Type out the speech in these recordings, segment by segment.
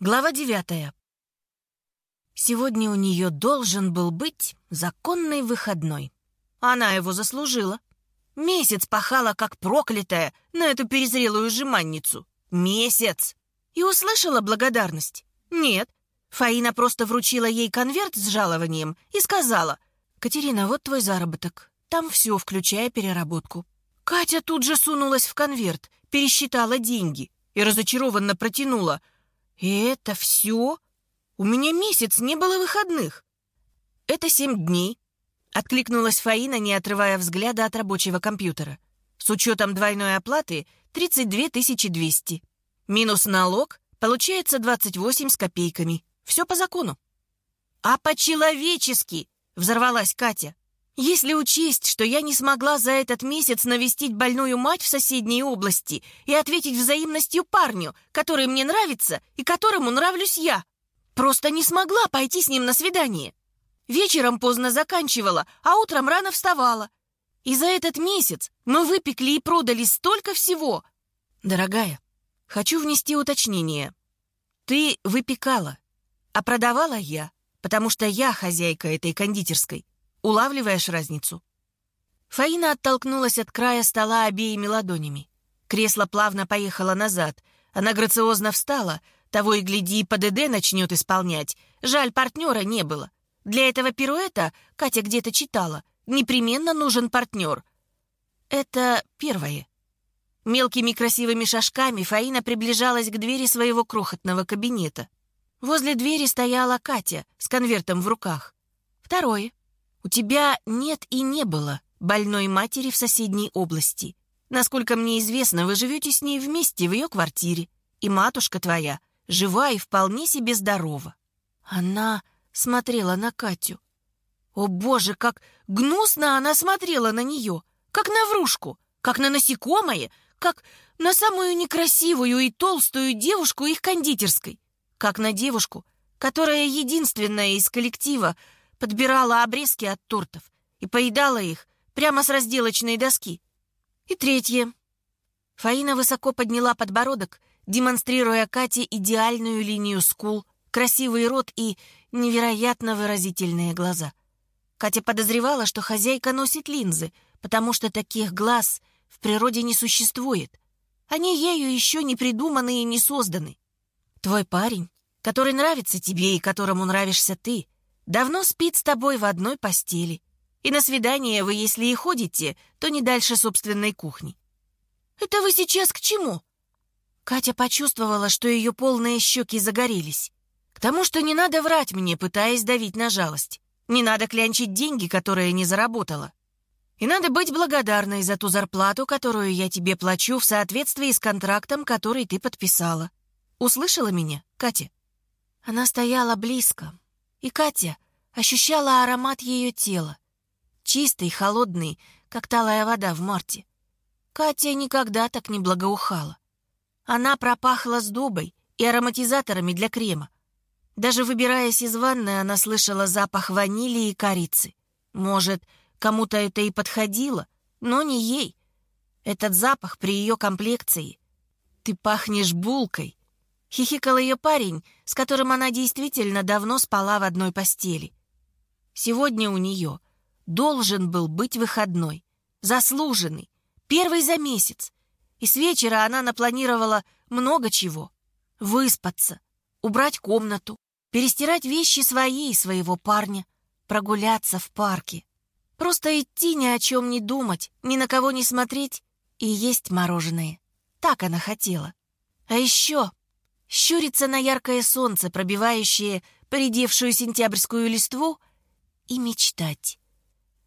Глава девятая. Сегодня у нее должен был быть законный выходной. Она его заслужила. Месяц пахала, как проклятая, на эту перезрелую жеманницу. Месяц! И услышала благодарность? Нет. Фаина просто вручила ей конверт с жалованием и сказала, «Катерина, вот твой заработок. Там все, включая переработку». Катя тут же сунулась в конверт, пересчитала деньги и разочарованно протянула – «И это все? У меня месяц не было выходных». «Это семь дней», — откликнулась Фаина, не отрывая взгляда от рабочего компьютера. «С учетом двойной оплаты — 32 200. Минус налог — получается 28 с копейками. Все по закону». «А по-человечески!» — взорвалась Катя. Если учесть, что я не смогла за этот месяц навестить больную мать в соседней области и ответить взаимностью парню, который мне нравится и которому нравлюсь я, просто не смогла пойти с ним на свидание. Вечером поздно заканчивала, а утром рано вставала. И за этот месяц мы выпекли и продали столько всего. Дорогая, хочу внести уточнение. Ты выпекала, а продавала я, потому что я хозяйка этой кондитерской. Улавливаешь разницу?» Фаина оттолкнулась от края стола обеими ладонями. Кресло плавно поехало назад. Она грациозно встала. Того и гляди, ПДД начнет исполнять. Жаль, партнера не было. Для этого пируэта, Катя где-то читала, непременно нужен партнер. Это первое. Мелкими красивыми шажками Фаина приближалась к двери своего крохотного кабинета. Возле двери стояла Катя с конвертом в руках. Второе. У тебя нет и не было больной матери в соседней области. Насколько мне известно, вы живете с ней вместе в ее квартире, и матушка твоя жива и вполне себе здорова». Она смотрела на Катю. О боже, как гнусно она смотрела на нее, как на врушку, как на насекомое, как на самую некрасивую и толстую девушку их кондитерской, как на девушку, которая единственная из коллектива подбирала обрезки от тортов и поедала их прямо с разделочной доски. И третье. Фаина высоко подняла подбородок, демонстрируя Кате идеальную линию скул, красивый рот и невероятно выразительные глаза. Катя подозревала, что хозяйка носит линзы, потому что таких глаз в природе не существует. Они ею еще не придуманы и не созданы. Твой парень, который нравится тебе и которому нравишься ты, давно спит с тобой в одной постели. И на свидание вы, если и ходите, то не дальше собственной кухни. Это вы сейчас к чему? Катя почувствовала, что ее полные щеки загорелись. К тому, что не надо врать мне, пытаясь давить на жалость. Не надо клянчить деньги, которые не заработала. И надо быть благодарной за ту зарплату, которую я тебе плачу в соответствии с контрактом, который ты подписала. Услышала меня, Катя? Она стояла близко, и Катя ощущала аромат ее тела. Чистый, холодный, как талая вода в марте. Катя никогда так не благоухала. Она пропахла сдобой и ароматизаторами для крема. Даже выбираясь из ванны, она слышала запах ванили и корицы. Может, кому-то это и подходило, но не ей. Этот запах при ее комплекции. Ты пахнешь булкой, Хихикал ее парень, с которым она действительно давно спала в одной постели. Сегодня у нее должен был быть выходной, заслуженный, первый за месяц. И с вечера она напланировала много чего. Выспаться, убрать комнату, перестирать вещи свои и своего парня, прогуляться в парке. Просто идти ни о чем не думать, ни на кого не смотреть и есть мороженое. Так она хотела. А еще щуриться на яркое солнце, пробивающее поредевшую сентябрьскую листву, и мечтать.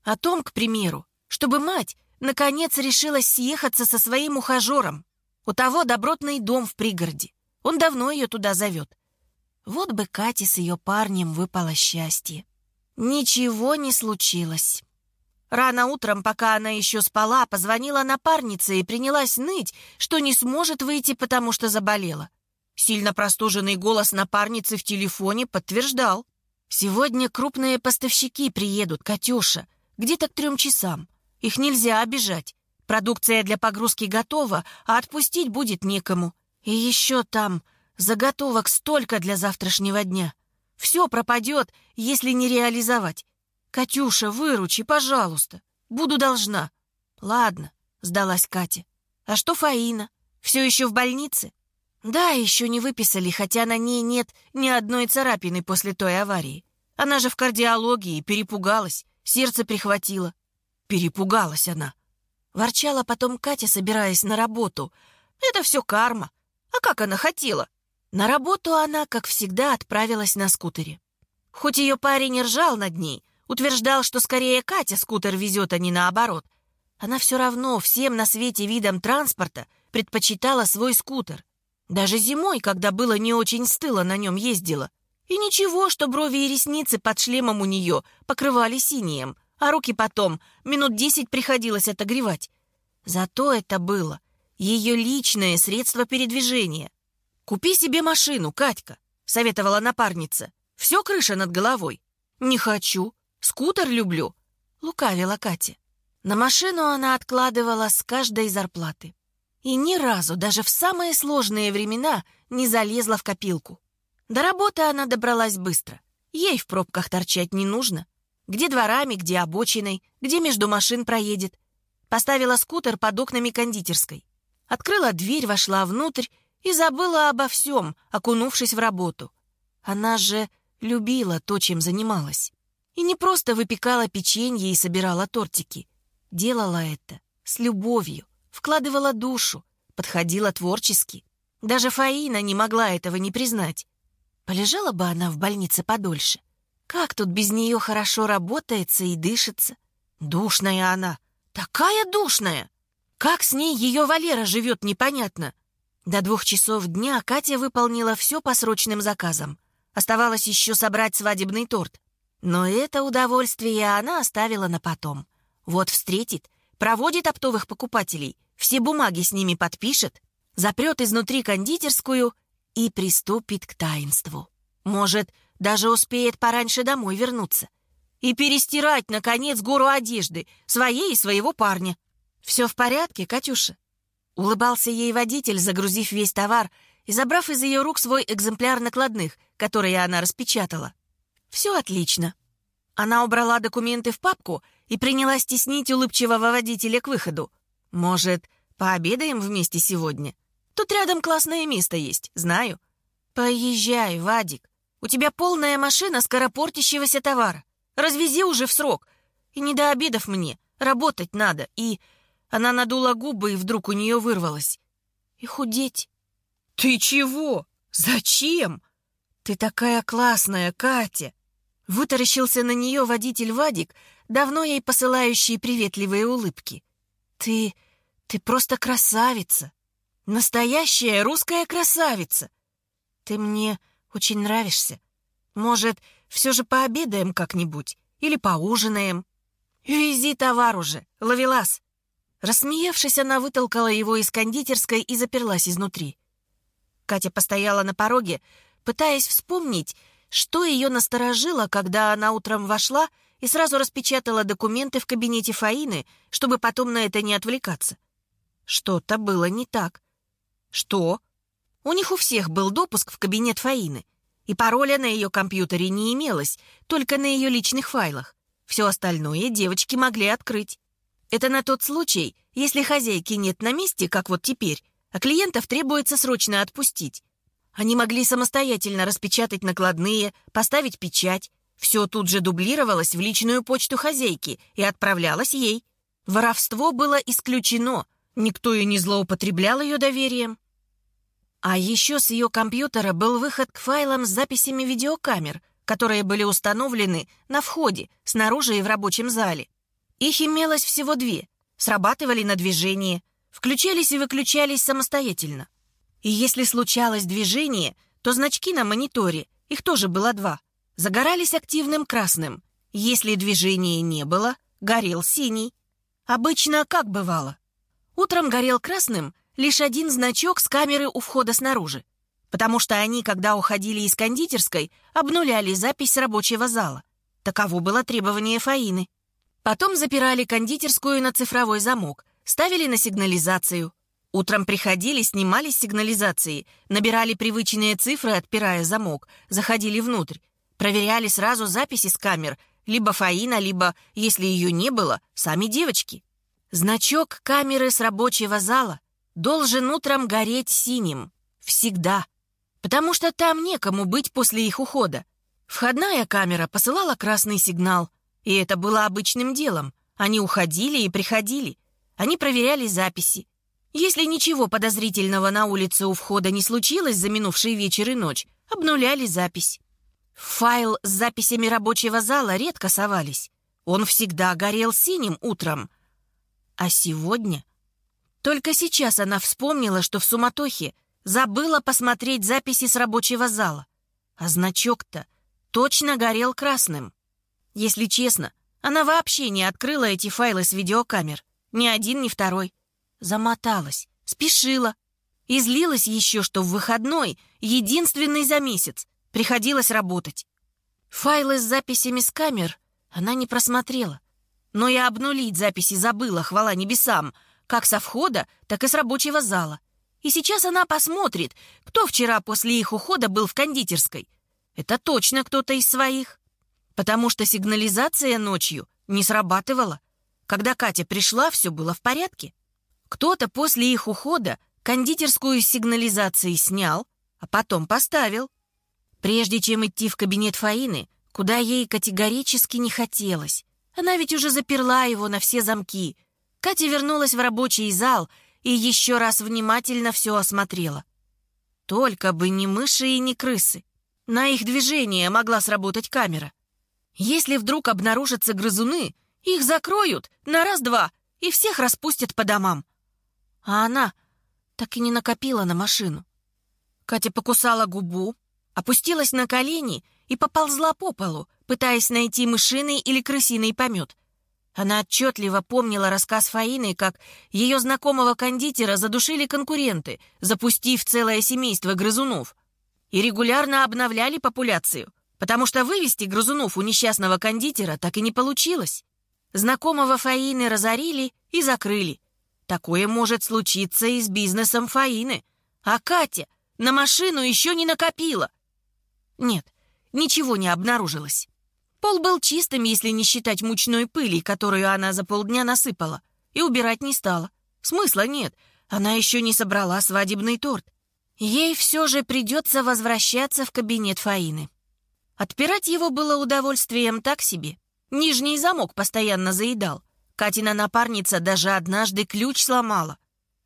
О том, к примеру, чтобы мать наконец решилась съехаться со своим ухажером. У того добротный дом в пригороде. Он давно ее туда зовет. Вот бы Кате с ее парнем выпало счастье. Ничего не случилось. Рано утром, пока она еще спала, позвонила напарнице и принялась ныть, что не сможет выйти, потому что заболела. Сильно простуженный голос напарницы в телефоне подтверждал. «Сегодня крупные поставщики приедут, Катюша, где-то к трем часам. Их нельзя обижать. Продукция для погрузки готова, а отпустить будет некому. И еще там Заготовок столько для завтрашнего дня. Все пропадет, если не реализовать. Катюша, выручи, пожалуйста. Буду должна. Ладно, сдалась Катя. А что Фаина? Все еще в больнице? Да, еще не выписали, хотя на ней нет ни одной царапины после той аварии. Она же в кардиологии перепугалась, сердце прихватило. Перепугалась она. Ворчала потом Катя, собираясь на работу. Это все карма. А как она хотела? На работу она, как всегда, отправилась на скутере. Хоть ее парень и ржал над ней, утверждал, что скорее Катя скутер везет, а не наоборот, она все равно всем на свете видам транспорта предпочитала свой скутер. Даже зимой, когда было не очень стыло, на нем ездила. И ничего, что брови и ресницы под шлемом у нее покрывали синим, а руки потом минут десять приходилось отогревать. Зато это было ее личное средство передвижения. «Купи себе машину, Катька», — советовала напарница. «Все крыша над головой». «Не хочу. Скутер люблю», — лукавила Катя. На машину она откладывала с каждой зарплаты. И ни разу, даже в самые сложные времена, не залезла в копилку. До работы она добралась быстро. Ей в пробках торчать не нужно. Где дворами, где обочиной, где между машин проедет. Поставила скутер под окнами кондитерской. Открыла дверь, вошла внутрь и забыла обо всем, окунувшись в работу. Она же любила то, чем занималась. И не просто выпекала печенье и собирала тортики. Делала это с любовью, вкладывала душу, подходила творчески. Даже Фаина не могла этого не признать. Полежала бы она в больнице подольше. Как тут без нее хорошо работается и дышится? Душная она, такая душная! Как с ней ее Валера живет, непонятно. До двух часов дня Катя выполнила все по срочным заказам. Оставалось еще собрать свадебный торт. Но это удовольствие она оставила на потом. Вот встретит, проводит оптовых покупателей, все бумаги с ними подпишет, запрет изнутри кондитерскую и приступит к таинству. Может, даже успеет пораньше домой вернуться. И перестирать, наконец, гору одежды, своей и своего парня. «Все в порядке, Катюша?» Улыбался ей водитель, загрузив весь товар и забрав из ее рук свой экземпляр накладных, которые она распечатала. «Все отлично». Она убрала документы в папку и принялась теснить улыбчивого водителя к выходу. «Может, пообедаем вместе сегодня? Тут рядом классное место есть, знаю». «Поезжай, Вадик. У тебя полная машина скоропортящегося товара. Развези уже в срок. И не до обедов мне. Работать надо. И она надула губы, и вдруг у нее вырвалось. «И худеть». «Ты чего? Зачем? Ты такая классная, Катя!» Вытаращился на нее водитель Вадик, давно ей посылающий приветливые улыбки. «Ты... ты просто красавица! Настоящая русская красавица! Ты мне очень нравишься. Может, все же пообедаем как-нибудь? Или поужинаем? Вези товар уже, ловелас!» Рассмеявшись, она вытолкала его из кондитерской и заперлась изнутри. Катя постояла на пороге, пытаясь вспомнить, что ее насторожило, когда она утром вошла и сразу распечатала документы в кабинете Фаины, чтобы потом на это не отвлекаться. Что-то было не так. Что? У них у всех был допуск в кабинет Фаины, и пароля на ее компьютере не имелось, только на ее личных файлах. Все остальное девочки могли открыть. Это на тот случай, если хозяйки нет на месте, как вот теперь, а клиентов требуется срочно отпустить. Они могли самостоятельно распечатать накладные, поставить печать. Все тут же дублировалось в личную почту хозяйки и отправлялось ей. Воровство было исключено, никто и не злоупотреблял ее доверием. А еще с ее компьютера был выход к файлам с записями видеокамер, которые были установлены на входе, снаружи и в рабочем зале. Их имелось всего две, срабатывали на движение, включались и выключались самостоятельно. И если случалось движение, то значки на мониторе, их тоже было два, загорались активным красным. Если движения не было, горел синий. Обычно как бывало? Утром горел красным лишь один значок с камеры у входа снаружи, потому что они, когда уходили из кондитерской, обнуляли запись рабочего зала. Таково было требование Фаины. Потом запирали кондитерскую на цифровой замок, ставили на сигнализацию. Утром приходили, снимали сигнализации, набирали привычные цифры, отпирая замок, заходили внутрь, проверяли сразу записи с камер, либо Фаина, либо, если ее не было, сами девочки. Значок камеры с рабочего зала должен утром гореть синим. Всегда. Потому что там некому быть после их ухода. Входная камера посылала красный сигнал, и это было обычным делом. Они уходили и приходили. Они проверяли записи. Если ничего подозрительного на улице у входа не случилось за минувший вечер и ночь, обнуляли запись. В файл с записями рабочего зала редко совались. Он всегда горел синим утром. А сегодня? Только сейчас она вспомнила, что в суматохе забыла посмотреть записи с рабочего зала. А значок-то точно горел красным. Если честно, она вообще не открыла эти файлы с видеокамер. Ни один, ни второй. Замоталась, спешила. И злилась еще, что в выходной, единственный за месяц, приходилось работать. Файлы с записями с камер она не просмотрела. Но и обнулить записи забыла, хвала небесам, как со входа, так и с рабочего зала. И сейчас она посмотрит, кто вчера после их ухода был в кондитерской. Это точно кто-то из своих. Потому что сигнализация ночью не срабатывала. Когда Катя пришла, все было в порядке. Кто-то после их ухода кондитерскую сигнализации снял, а потом поставил. Прежде чем идти в кабинет Фаины, куда ей категорически не хотелось, она ведь уже заперла его на все замки. Катя вернулась в рабочий зал и еще раз внимательно все осмотрела. Только бы не мыши и не крысы. На их движение могла сработать камера. Если вдруг обнаружатся грызуны, их закроют на раз-два и всех распустят по домам. А она так и не накопила на машину. Катя покусала губу, опустилась на колени и поползла по полу, пытаясь найти мышиный или крысиный помет. Она отчетливо помнила рассказ Фаины, как ее знакомого кондитера задушили конкуренты, запустив целое семейство грызунов. И регулярно обновляли популяцию, потому что вывести грызунов у несчастного кондитера так и не получилось. Знакомого Фаины разорили и закрыли. Такое может случиться и с бизнесом Фаины. А Катя на машину еще не накопила. Нет, ничего не обнаружилось. Пол был чистым, если не считать мучной пыли, которую она за полдня насыпала, и убирать не стала. Смысла нет, она еще не собрала свадебный торт. Ей все же придется возвращаться в кабинет Фаины. Отпирать его было удовольствием так себе. Нижний замок постоянно заедал. Катина напарница даже однажды ключ сломала.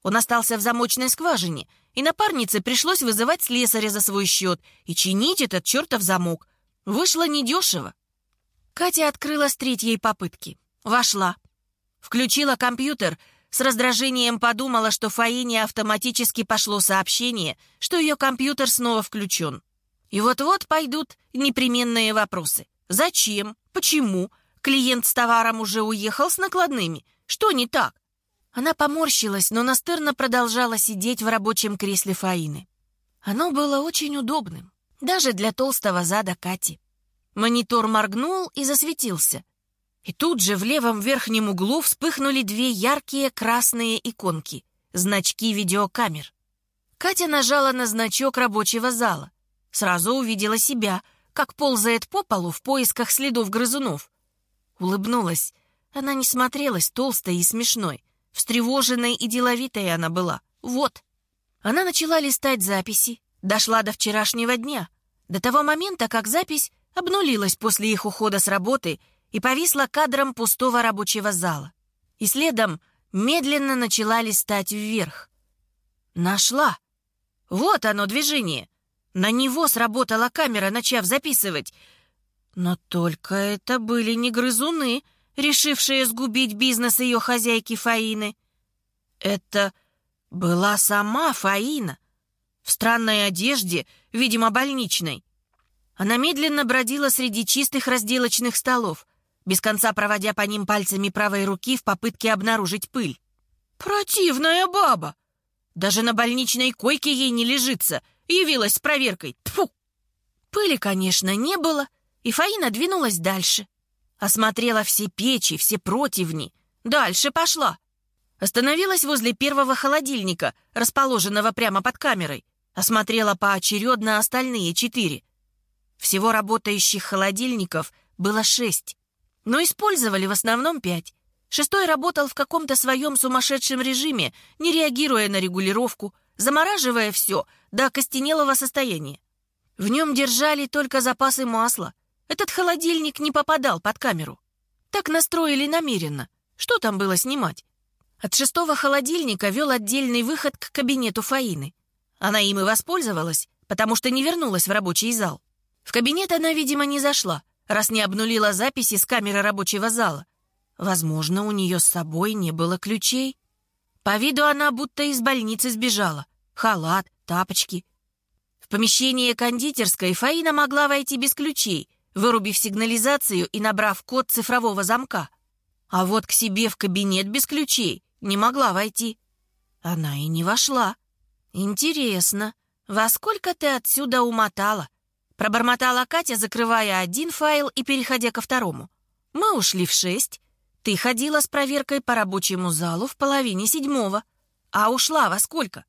Он остался в замочной скважине, и напарнице пришлось вызывать слесаря за свой счет и чинить этот чертов замок. Вышло недешево. Катя открыла с третьей попытки. Вошла. Включила компьютер, с раздражением подумала, что Фаине автоматически пошло сообщение, что ее компьютер снова включен. И вот-вот пойдут непременные вопросы. Зачем? Почему? Клиент с товаром уже уехал с накладными. Что не так? Она поморщилась, но настырно продолжала сидеть в рабочем кресле Фаины. Оно было очень удобным, даже для толстого зада Кати. Монитор моргнул и засветился. И тут же в левом верхнем углу вспыхнули две яркие красные иконки — значки видеокамер. Катя нажала на значок рабочего зала. Сразу увидела себя, как ползает по полу в поисках следов грызунов. Улыбнулась. Она не смотрелась толстой и смешной. Встревоженной и деловитой она была. Вот. Она начала листать записи. Дошла до вчерашнего дня. До того момента, как запись обнулилась после их ухода с работы и повисла кадром пустого рабочего зала. И следом медленно начала листать вверх. Нашла. Вот оно движение. На него сработала камера, начав записывать. Но только это были не грызуны, решившие сгубить бизнес ее хозяйки Фаины. Это была сама Фаина. В странной одежде, видимо, больничной. Она медленно бродила среди чистых разделочных столов, без конца проводя по ним пальцами правой руки в попытке обнаружить пыль. «Противная баба! Даже на больничной койке ей не лежится, явилась с проверкой. Тфу! Пыли, конечно, не было, и Фаина двинулась дальше. Осмотрела все печи, все противни. Дальше пошла. Остановилась возле первого холодильника, расположенного прямо под камерой. Осмотрела поочередно остальные четыре. Всего работающих холодильников было шесть. Но использовали в основном пять. Шестой работал в каком-то своем сумасшедшем режиме, не реагируя на регулировку, замораживая все до окостенелого состояния. В нем держали только запасы масла. Этот холодильник не попадал под камеру. Так настроили намеренно. Что там было снимать? От шестого холодильника вел отдельный выход к кабинету Фаины. Она им и воспользовалась, потому что не вернулась в рабочий зал. В кабинет она, видимо, не зашла, раз не обнулила записи с камеры рабочего зала. Возможно, у нее с собой не было ключей. По виду она будто из больницы сбежала. Халат, тапочки. В помещение кондитерской Фаина могла войти без ключей, вырубив сигнализацию и набрав код цифрового замка. А вот к себе в кабинет без ключей не могла войти. Она и не вошла. «Интересно, во сколько ты отсюда умотала?» Пробормотала Катя, закрывая один файл и переходя ко второму. «Мы ушли в шесть. Ты ходила с проверкой по рабочему залу в половине седьмого. А ушла во сколько?»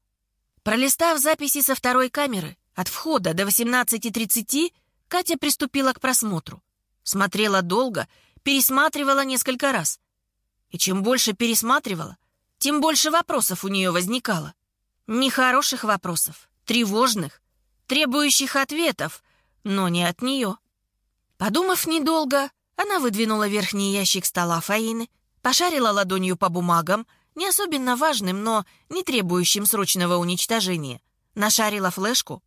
Пролистав записи со второй камеры, от входа до 18.30, Катя приступила к просмотру. Смотрела долго, пересматривала несколько раз. И чем больше пересматривала, тем больше вопросов у нее возникало. Нехороших вопросов, тревожных, требующих ответов, но не от нее. Подумав недолго, она выдвинула верхний ящик стола Фаины, пошарила ладонью по бумагам, не особенно важным, но не требующим срочного уничтожения. Нашарила флешку.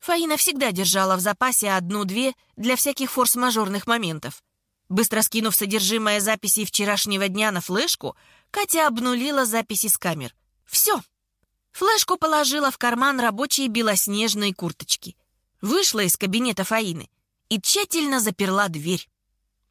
Фаина всегда держала в запасе одну-две для всяких форс-мажорных моментов. Быстро скинув содержимое записей вчерашнего дня на флешку, Катя обнулила записи с камер. Все. Флешку положила в карман рабочей белоснежной курточки. Вышла из кабинета Фаины и тщательно заперла дверь.